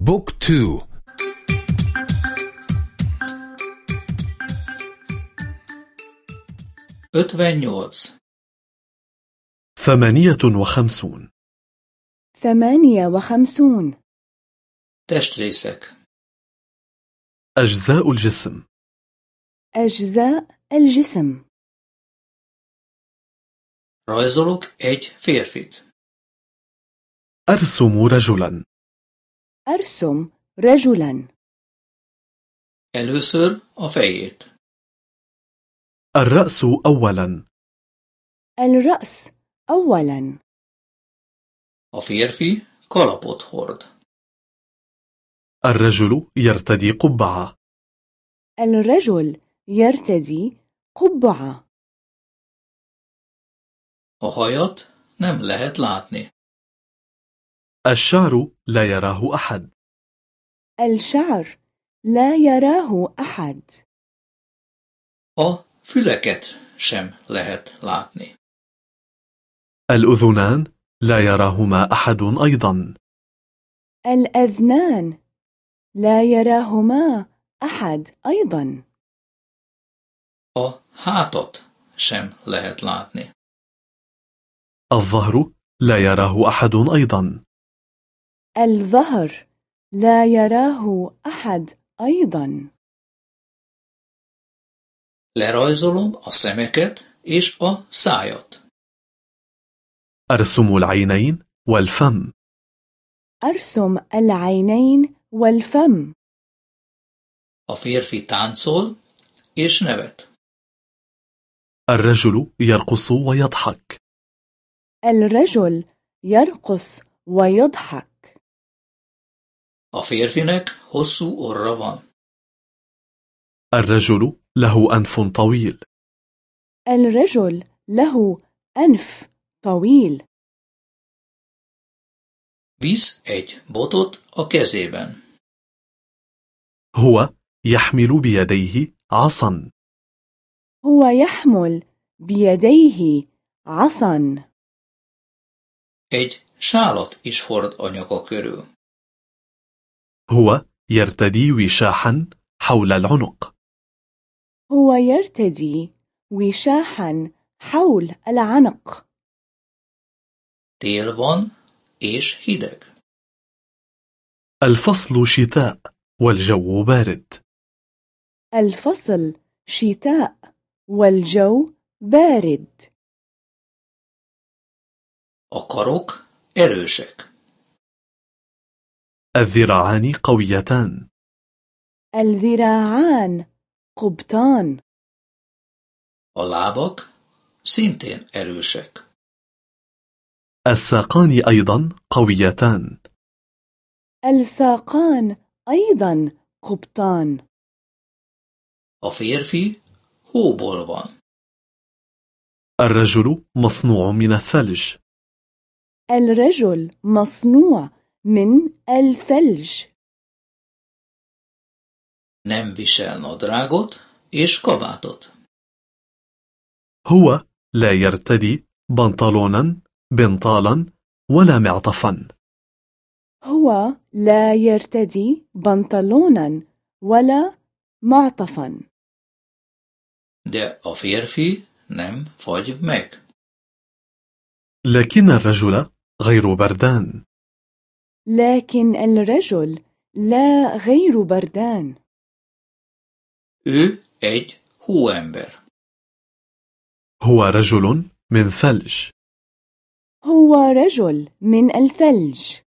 بوك تو. ötvennyolc ثمانية وخمسون. ثمانية وخمسون. testrészek أجزاء الجسم. أجزاء الجسم. rajzolok egy férfit أرسم رجلا. أرسم رجلا. először a fejét الرأس أولا. الرأس أولا. a férfi kalapot hord الرجل يرتدي قبعة. الرجل يرتدي قبعة. a hajat nem lehet látni الشعر لا يراه أحد. الشعر لا يراه أحد. A füleket sem lehet látni. الأذنان لا يراهما أحد أيضا. الأذنان لا يراهما أحد أيضا. A hátat sem lehet látni. الظهر لا يراه أحد أيضا. الظهر لا يراه أحد أيضا. lerajzolom a szemeket és a szájat أرسم العينين والفم. أرسم العينين والفم. a férfi táncol és nevet الرجل يرقص ويضحك. الرجل يرقص ويضحك. A férfinek hosszú orra van الرجل له أنف طويل الرجل له أنف طويل visz egy botot a kezében هو يحمل بيديه عصا هو يحمل بيديه عصا egy sálat is hord a nyaka körül هو يرتدي وشاحا حول العنق. هو يرتدي وشاحا حول العنق. tél van és hideg الفصل شتاء والجو بارد. الفصل شتاء والجو بارد. a karok erősek الذراعان قويتان. الذراعان قبطان. a lábak szintén erősek الساقان أيضا قويتان. الساقان أيضا قبطان. a férfi hóból van الرجل مصنوع من الثلج. الرجل مصنوع من الثلج. Nem visel nadrágot és kabátot. هو لا يرتدي بنطلونا بنطالا ولا معطفا. هو لا يرتدي بنطلونا ولا معطفا. De a férfi nem fagy meg. لكن الرجل غير بردان. لكن الرجل لا غير بردان. Ő egy hóember هو رجل من ثلج. هو رجل من الثلج.